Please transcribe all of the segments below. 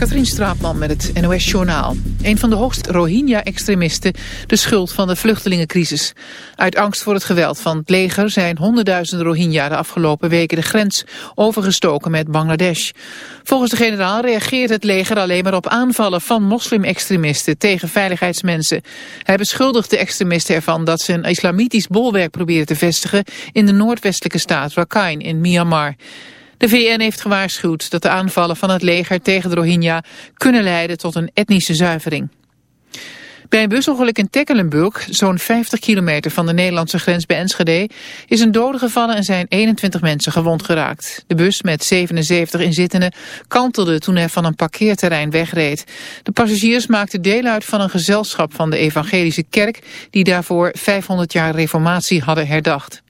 Katrien Straatman met het NOS-journaal. Een van de hoogste Rohingya-extremisten de schuld van de vluchtelingencrisis. Uit angst voor het geweld van het leger zijn honderdduizenden Rohingya de afgelopen weken de grens overgestoken met Bangladesh. Volgens de generaal reageert het leger alleen maar op aanvallen van moslim-extremisten tegen veiligheidsmensen. Hij beschuldigt de extremisten ervan dat ze een islamitisch bolwerk proberen te vestigen in de noordwestelijke staat Rakhine in Myanmar. De VN heeft gewaarschuwd dat de aanvallen van het leger tegen de Rohingya kunnen leiden tot een etnische zuivering. Bij een busongeluk in Tekkelenburg, zo'n 50 kilometer van de Nederlandse grens bij Enschede, is een dode gevallen en zijn 21 mensen gewond geraakt. De bus met 77 inzittenden kantelde toen hij van een parkeerterrein wegreed. De passagiers maakten deel uit van een gezelschap van de evangelische kerk die daarvoor 500 jaar reformatie hadden herdacht.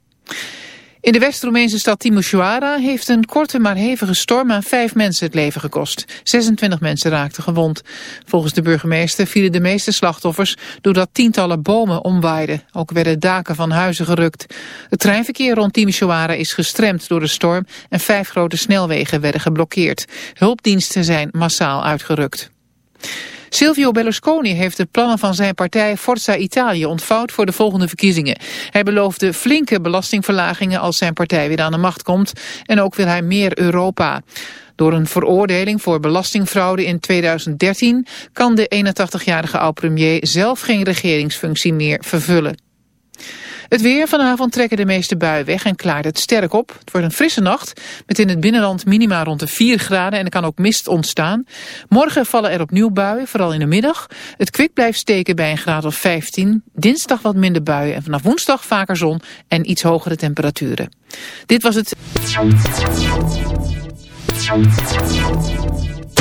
In de West-Roemeense stad Timisoara heeft een korte maar hevige storm aan vijf mensen het leven gekost. 26 mensen raakten gewond. Volgens de burgemeester vielen de meeste slachtoffers doordat tientallen bomen omwaaiden. Ook werden daken van huizen gerukt. Het treinverkeer rond Timisoara is gestremd door de storm en vijf grote snelwegen werden geblokkeerd. Hulpdiensten zijn massaal uitgerukt. Silvio Berlusconi heeft de plannen van zijn partij Forza Italia ontvouwd voor de volgende verkiezingen. Hij beloofde flinke belastingverlagingen als zijn partij weer aan de macht komt. En ook wil hij meer Europa. Door een veroordeling voor belastingfraude in 2013 kan de 81-jarige oud-premier zelf geen regeringsfunctie meer vervullen. Het weer vanavond trekken de meeste buien weg en klaart het sterk op. Het wordt een frisse nacht met in het binnenland minima rond de 4 graden en er kan ook mist ontstaan. Morgen vallen er opnieuw buien, vooral in de middag. Het kwik blijft steken bij een graad of 15. Dinsdag wat minder buien en vanaf woensdag vaker zon en iets hogere temperaturen. Dit was het...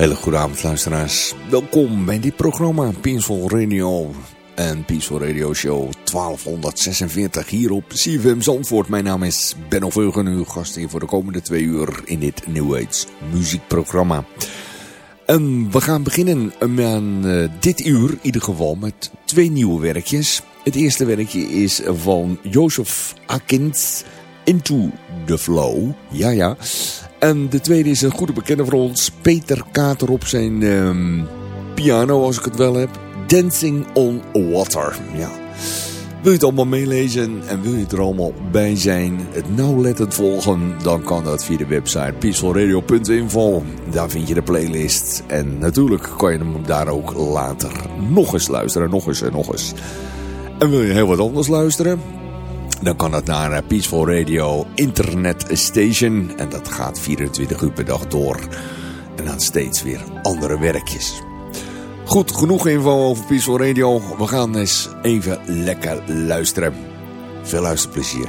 Hele goede avond luisteraars. Welkom bij dit programma Peaceful Radio en Peaceful Radio Show 1246 hier op CFM Zandvoort. Mijn naam is Benno Veugen, uw gast hier voor de komende twee uur in dit New Age muziekprogramma. En we gaan beginnen aan uh, dit uur in ieder geval met twee nieuwe werkjes. Het eerste werkje is van Jozef Akins, Into the Flow. Ja, ja. En de tweede is een goede bekende voor ons. Peter Kater op zijn um, piano, als ik het wel heb. Dancing on Water. Ja. Wil je het allemaal meelezen en wil je er allemaal bij zijn, het nauwlettend volgen, dan kan dat via de website peacefulradio.info. Daar vind je de playlist en natuurlijk kan je hem daar ook later nog eens luisteren, nog eens en nog eens. En wil je heel wat anders luisteren? Dan kan dat naar eh, Peaceful Radio Internet Station. En dat gaat 24 uur per dag door. En dan steeds weer andere werkjes. Goed, genoeg info over Peaceful Radio. We gaan eens even lekker luisteren. Veel luisterplezier.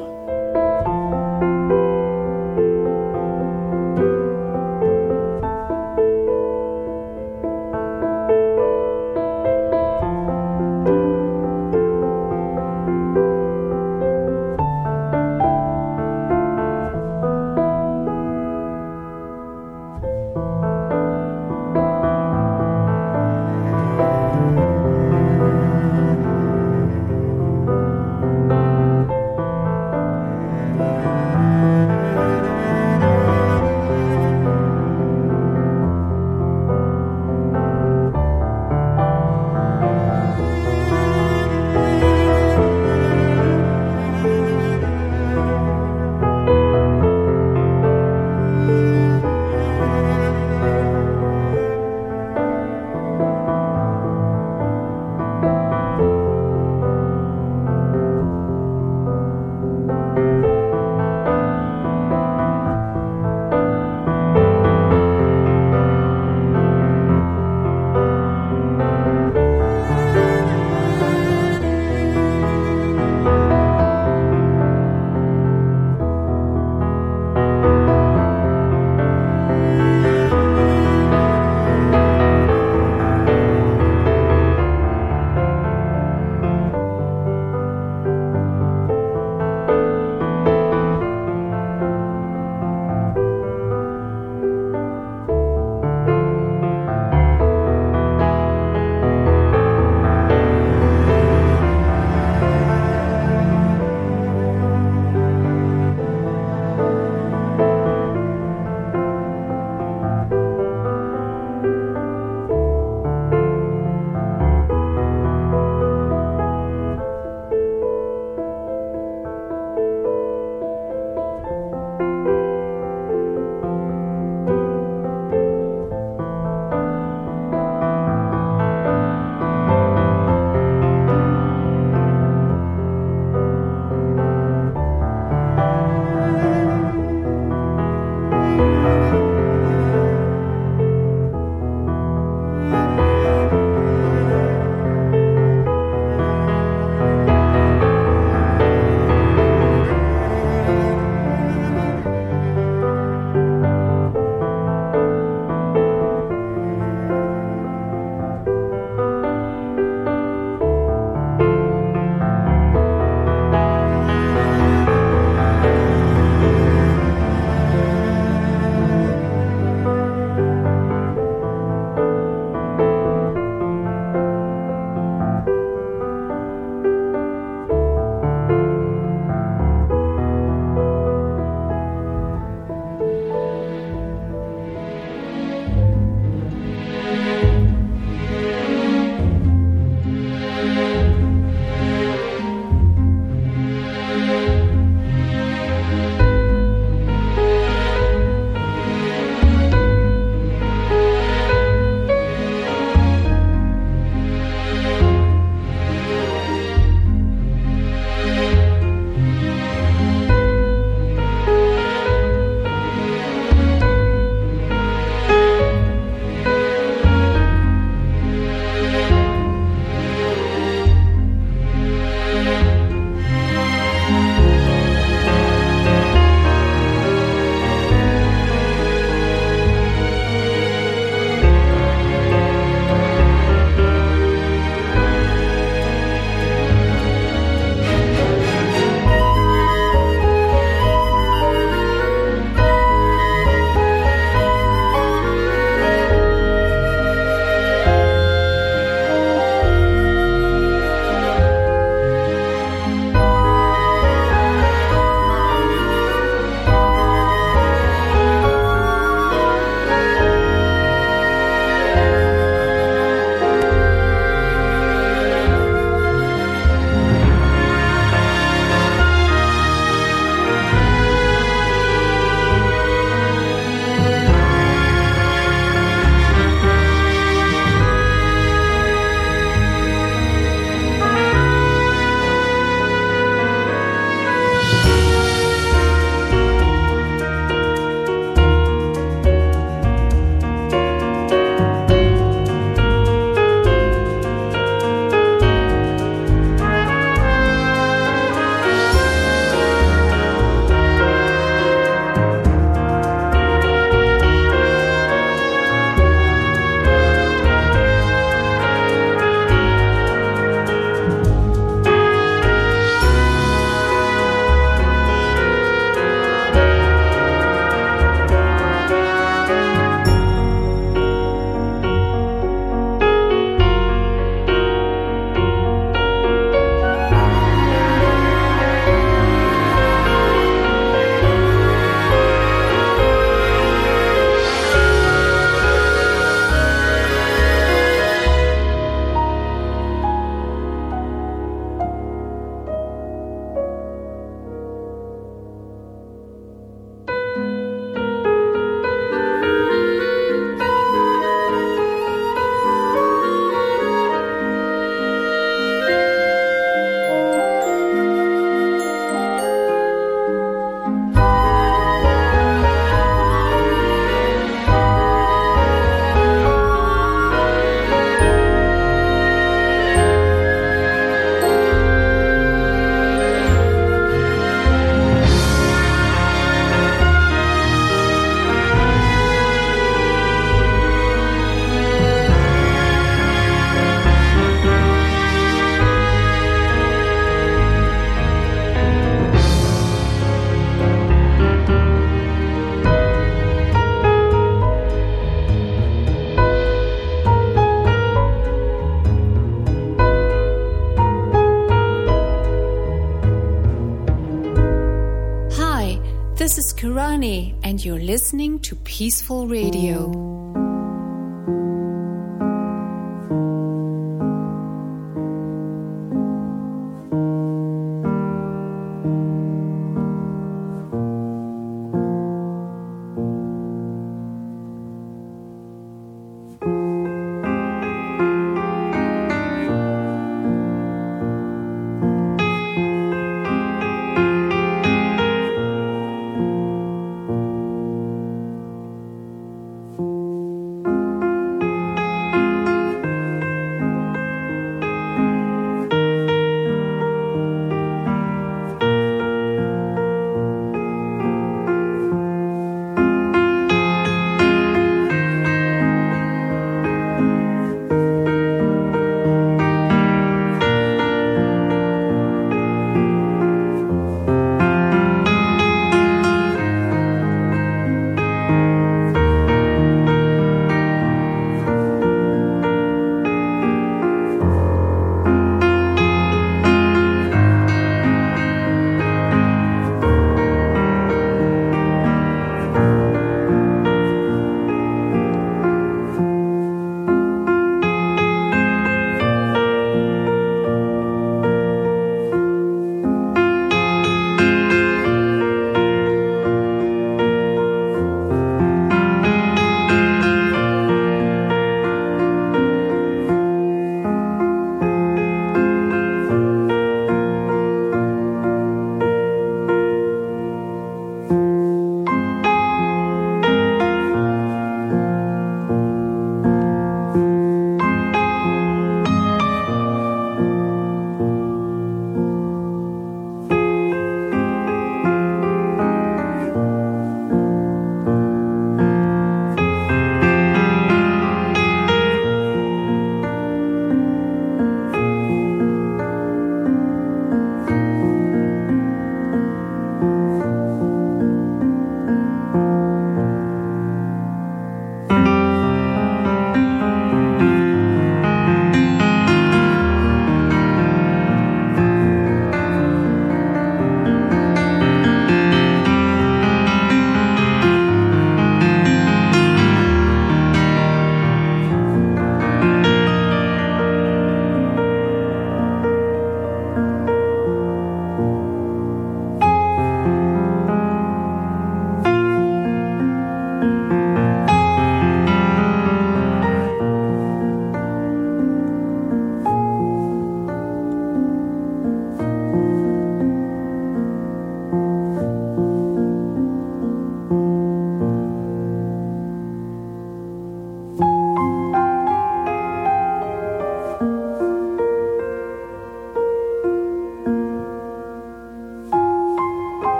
To Peaceful Radio.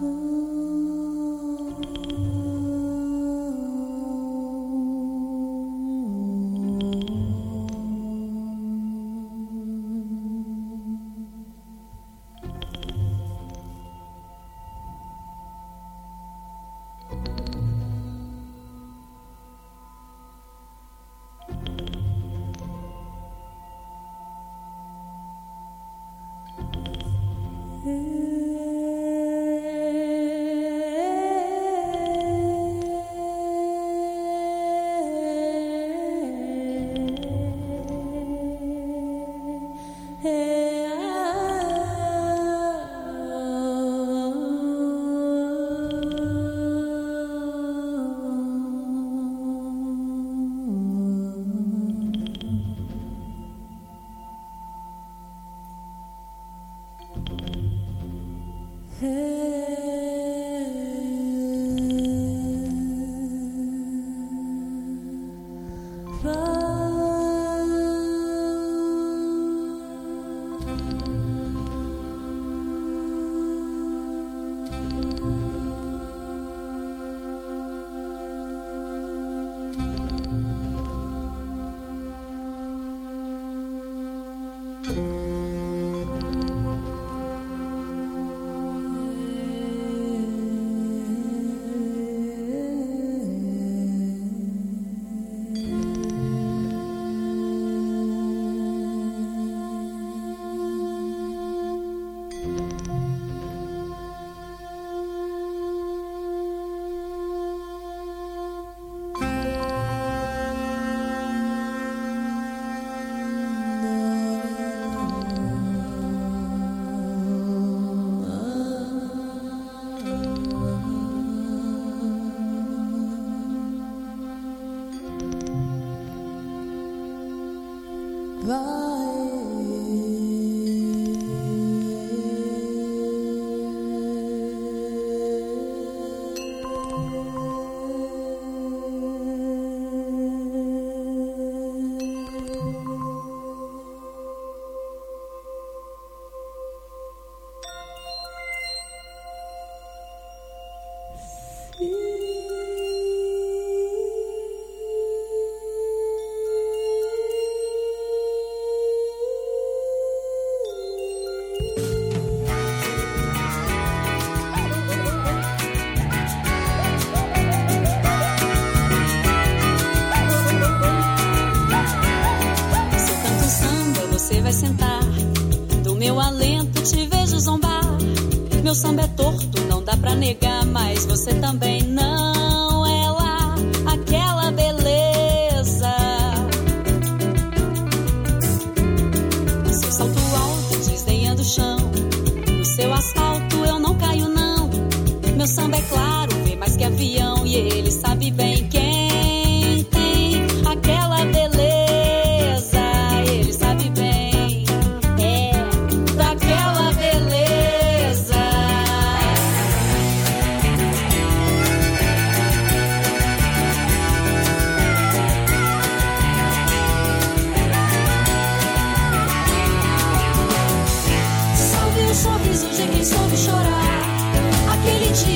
Oh.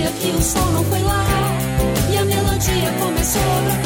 dia que o sol não foi lá e a melodia começou a.